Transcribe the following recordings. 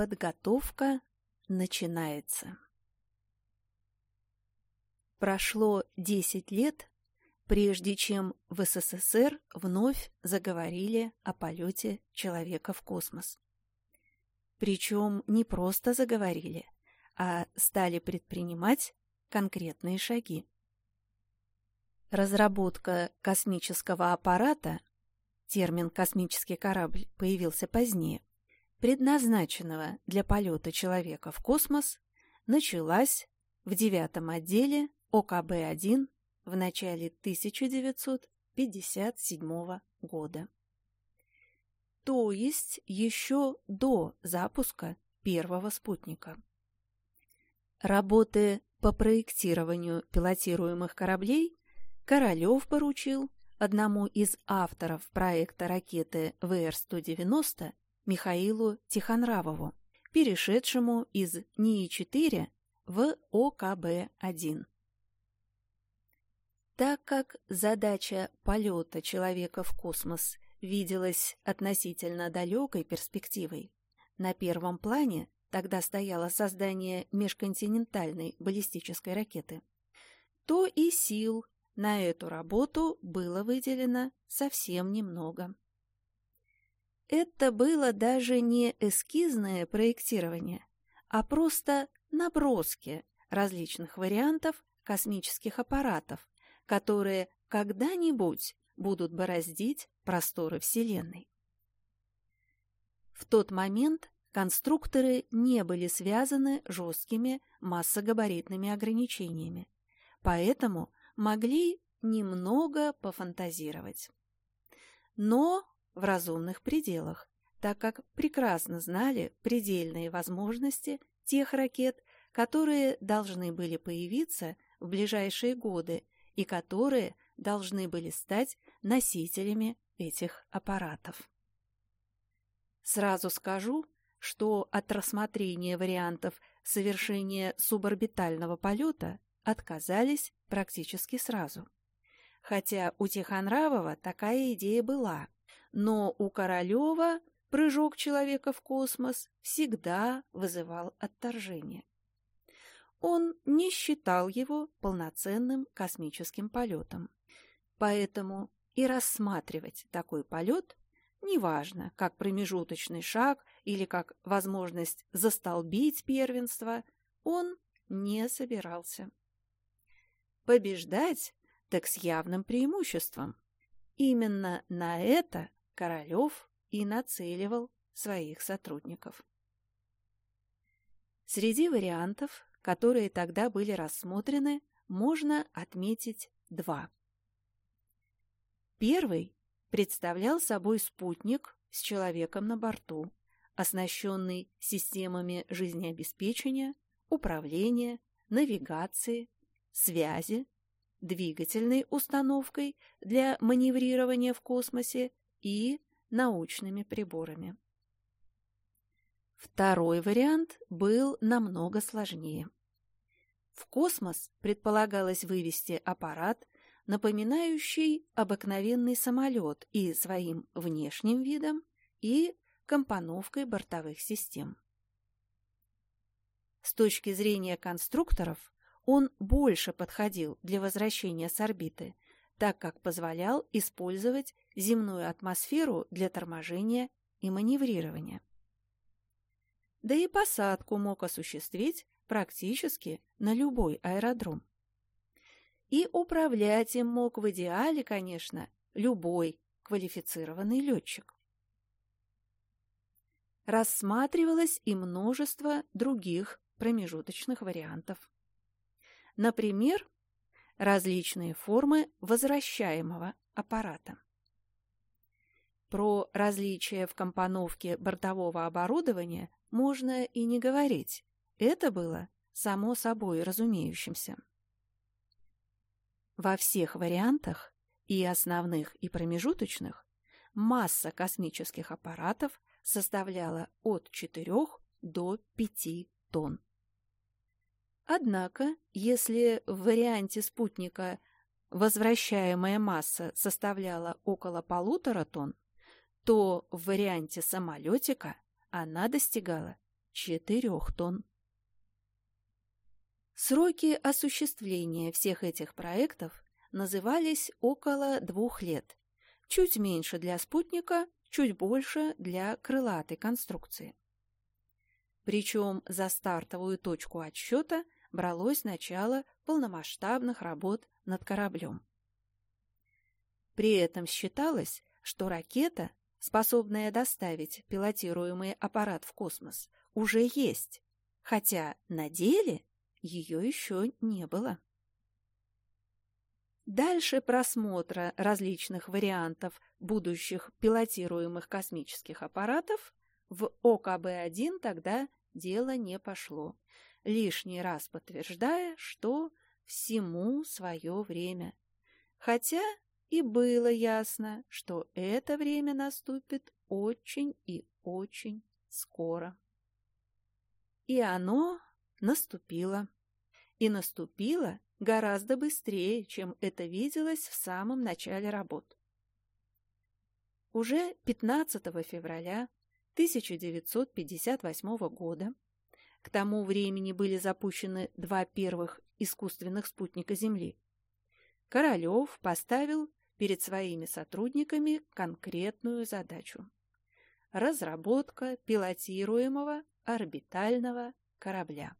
Подготовка начинается. Прошло 10 лет, прежде чем в СССР вновь заговорили о полете человека в космос. Причем не просто заговорили, а стали предпринимать конкретные шаги. Разработка космического аппарата, термин «космический корабль» появился позднее, предназначенного для полета человека в космос, началась в девятом отделе ОКБ-1 в начале 1957 года. То есть еще до запуска первого спутника. Работы по проектированию пилотируемых кораблей Королев поручил одному из авторов проекта ракеты ВР-190 Михаилу Тихонравову, перешедшему из НИИ-4 в ОКБ-1. Так как задача полета человека в космос виделась относительно далекой перспективой, на первом плане тогда стояло создание межконтинентальной баллистической ракеты, то и сил на эту работу было выделено совсем немного. Это было даже не эскизное проектирование, а просто наброски различных вариантов космических аппаратов, которые когда-нибудь будут бороздить просторы Вселенной. В тот момент конструкторы не были связаны жесткими массогабаритными ограничениями, поэтому могли немного пофантазировать. Но в разумных пределах, так как прекрасно знали предельные возможности тех ракет, которые должны были появиться в ближайшие годы и которые должны были стать носителями этих аппаратов. Сразу скажу, что от рассмотрения вариантов совершения суборбитального полета отказались практически сразу. Хотя у Тихонравова такая идея была, но у Королева прыжок человека в космос всегда вызывал отторжение он не считал его полноценным космическим полетом. Поэтому и рассматривать такой полет, неважно, как промежуточный шаг или как возможность застолбить первенство, он не собирался. Побеждать так с явным преимуществом. Именно на это Королев и нацеливал своих сотрудников. Среди вариантов которые тогда были рассмотрены, можно отметить два. Первый представлял собой спутник с человеком на борту, оснащенный системами жизнеобеспечения, управления, навигации, связи, двигательной установкой для маневрирования в космосе и научными приборами. Второй вариант был намного сложнее. В космос предполагалось вывести аппарат, напоминающий обыкновенный самолет и своим внешним видом, и компоновкой бортовых систем. С точки зрения конструкторов, он больше подходил для возвращения с орбиты, так как позволял использовать земную атмосферу для торможения и маневрирования да и посадку мог осуществить практически на любой аэродром. И управлять им мог в идеале, конечно, любой квалифицированный летчик. Рассматривалось и множество других промежуточных вариантов. Например, различные формы возвращаемого аппарата. Про различия в компоновке бортового оборудования можно и не говорить. Это было само собой разумеющимся. Во всех вариантах, и основных, и промежуточных, масса космических аппаратов составляла от 4 до 5 тонн. Однако, если в варианте спутника возвращаемая масса составляла около полутора тонн, то в варианте самолетика она достигала 4 тонн. Сроки осуществления всех этих проектов назывались около двух лет, чуть меньше для спутника, чуть больше для крылатой конструкции. Причем за стартовую точку отсчета бралось начало полномасштабных работ над кораблем. При этом считалось, что ракета, способная доставить пилотируемый аппарат в космос, уже есть, хотя на деле ее еще не было. Дальше просмотра различных вариантов будущих пилотируемых космических аппаратов в ОКБ-1 тогда дело не пошло, лишний раз подтверждая, что всему свое время. Хотя и было ясно, что это время наступит очень и очень скоро. И оно наступило. И наступило гораздо быстрее, чем это виделось в самом начале работ. Уже 15 февраля 1958 года к тому времени были запущены два первых искусственных спутника Земли. Королев поставил перед своими сотрудниками конкретную задачу – разработка пилотируемого орбитального корабля.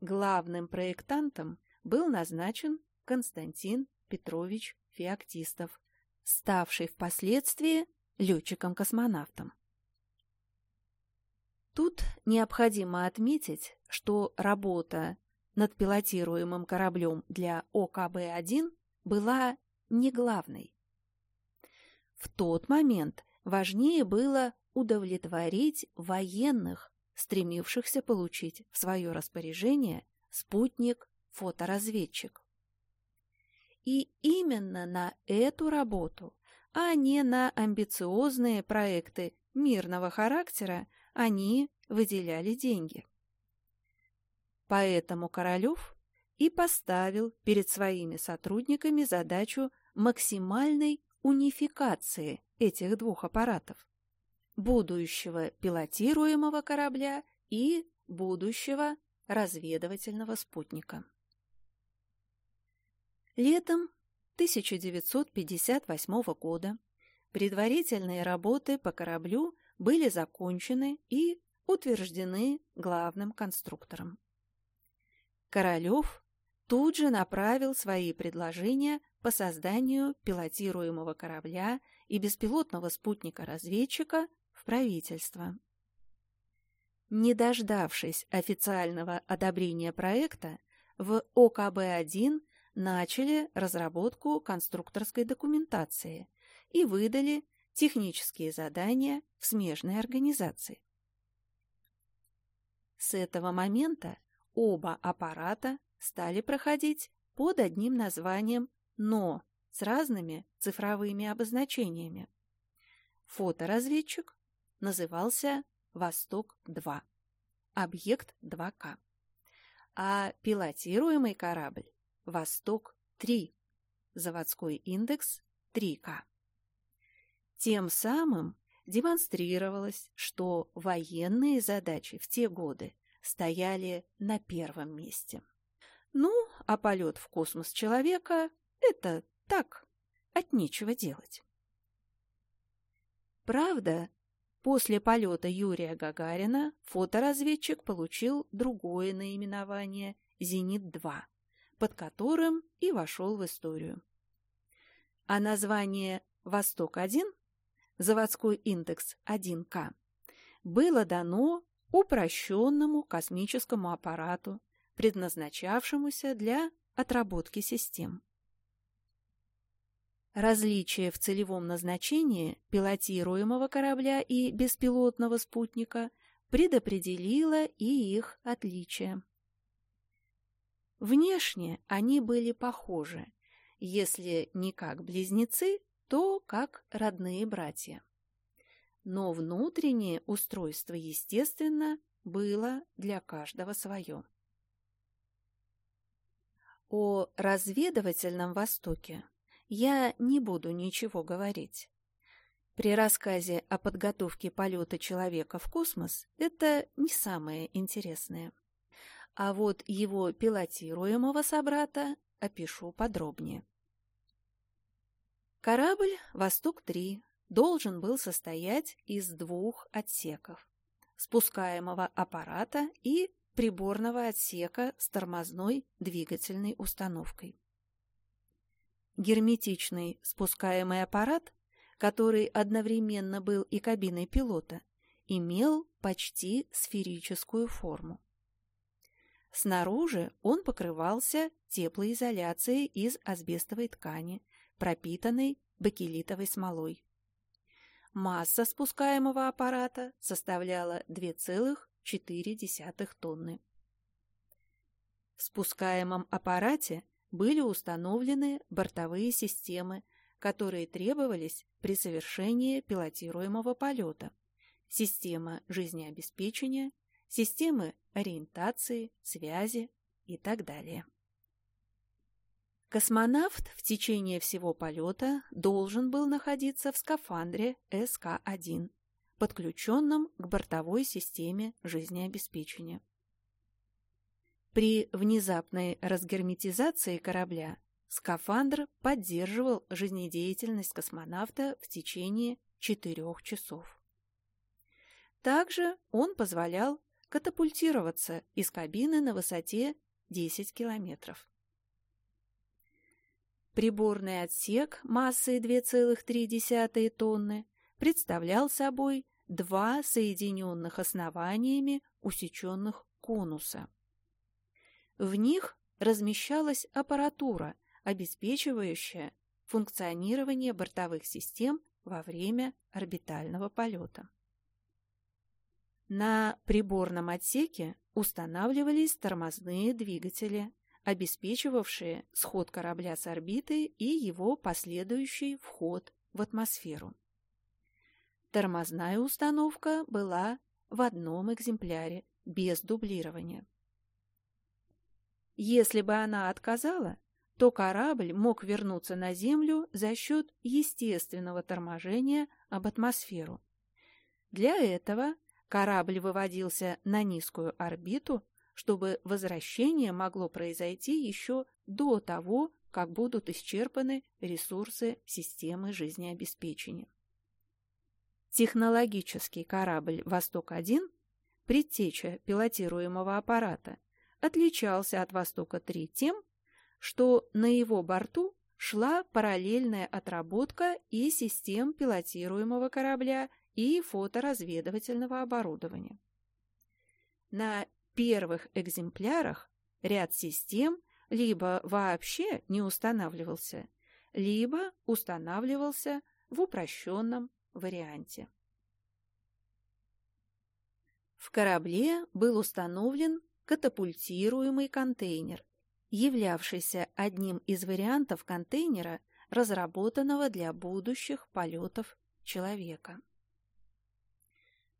Главным проектантом был назначен Константин Петрович Феоктистов, ставший впоследствии летчиком-космонавтом. Тут необходимо отметить, что работа над пилотируемым кораблем для ОКБ-1 была не главной. В тот момент важнее было удовлетворить военных, стремившихся получить в свое распоряжение спутник-фоторазведчик. И именно на эту работу, а не на амбициозные проекты мирного характера, они выделяли деньги. Поэтому Королев и поставил перед своими сотрудниками задачу максимальной унификации этих двух аппаратов будущего пилотируемого корабля и будущего разведывательного спутника. Летом 1958 года предварительные работы по кораблю были закончены и утверждены главным конструктором. Королев тут же направил свои предложения по созданию пилотируемого корабля и беспилотного спутника-разведчика правительства. Не дождавшись официального одобрения проекта, в ОКБ-1 начали разработку конструкторской документации и выдали технические задания в смежной организации. С этого момента оба аппарата стали проходить под одним названием «но» с разными цифровыми обозначениями. Фоторазведчик назывался «Восток-2», объект 2К, а пилотируемый корабль «Восток-3», заводской индекс 3К. Тем самым демонстрировалось, что военные задачи в те годы стояли на первом месте. Ну, а полет в космос человека – это так, от нечего делать. Правда, После полета Юрия Гагарина фоторазведчик получил другое наименование «Зенит-2», под которым и вошел в историю. А название «Восток-1» заводской индекс 1К было дано упрощенному космическому аппарату, предназначавшемуся для отработки систем. Различие в целевом назначении пилотируемого корабля и беспилотного спутника предопределило и их отличие. Внешне они были похожи, если не как близнецы, то как родные братья. Но внутреннее устройство, естественно, было для каждого свое. О разведывательном Востоке я не буду ничего говорить. При рассказе о подготовке полета человека в космос это не самое интересное. А вот его пилотируемого собрата опишу подробнее. Корабль «Восток-3» должен был состоять из двух отсеков – спускаемого аппарата и приборного отсека с тормозной двигательной установкой. Герметичный спускаемый аппарат который одновременно был и кабиной пилота, имел почти сферическую форму. Снаружи он покрывался теплоизоляцией из асбестовой ткани, пропитанной бакелитовой смолой. Масса спускаемого аппарата составляла 2,4 тонны. В спускаемом аппарате были установлены бортовые системы которые требовались при совершении пилотируемого полета, система жизнеобеспечения, системы ориентации, связи и так далее. Космонавт в течение всего полета должен был находиться в скафандре СК-1, подключенном к бортовой системе жизнеобеспечения. При внезапной разгерметизации корабля Скафандр поддерживал жизнедеятельность космонавта в течение четырех часов. Также он позволял катапультироваться из кабины на высоте 10 километров. Приборный отсек массой 2,3 тонны представлял собой два соединенных основаниями усеченных конуса. В них размещалась аппаратура – обеспечивающая функционирование бортовых систем во время орбитального полета. На приборном отсеке устанавливались тормозные двигатели, обеспечивавшие сход корабля с орбиты и его последующий вход в атмосферу. Тормозная установка была в одном экземпляре, без дублирования. Если бы она отказала, то корабль мог вернуться на Землю за счет естественного торможения об атмосферу. Для этого корабль выводился на низкую орбиту, чтобы возвращение могло произойти еще до того, как будут исчерпаны ресурсы системы жизнеобеспечения. Технологический корабль «Восток-1» предтеча пилотируемого аппарата отличался от «Востока-3» тем, что на его борту шла параллельная отработка и систем пилотируемого корабля и фоторазведывательного оборудования. На первых экземплярах ряд систем либо вообще не устанавливался, либо устанавливался в упрощенном варианте. В корабле был установлен катапультируемый контейнер являвшийся одним из вариантов контейнера, разработанного для будущих полетов человека.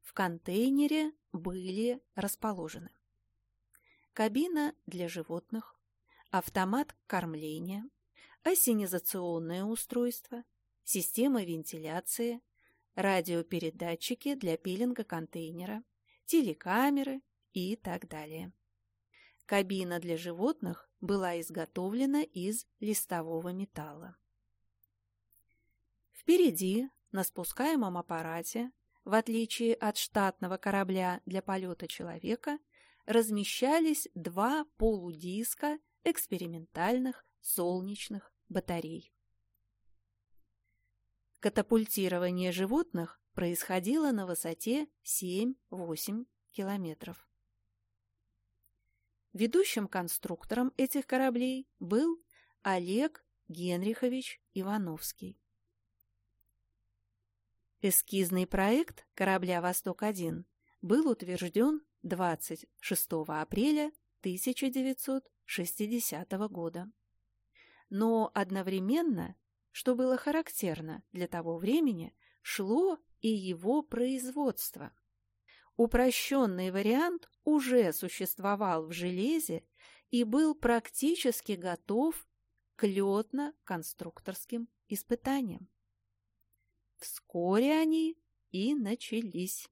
В контейнере были расположены кабина для животных, автомат кормления, осенизационное устройство, система вентиляции, радиопередатчики для пилинга контейнера, телекамеры и так далее. Кабина для животных была изготовлена из листового металла. Впереди, на спускаемом аппарате, в отличие от штатного корабля для полета человека, размещались два полудиска экспериментальных солнечных батарей. Катапультирование животных происходило на высоте 7-8 километров. Ведущим конструктором этих кораблей был Олег Генрихович Ивановский. Эскизный проект корабля «Восток-1» был утвержден 26 апреля 1960 года. Но одновременно, что было характерно для того времени, шло и его производство. Упрощенный вариант уже существовал в железе и был практически готов к летно-конструкторским испытаниям. Вскоре они и начались.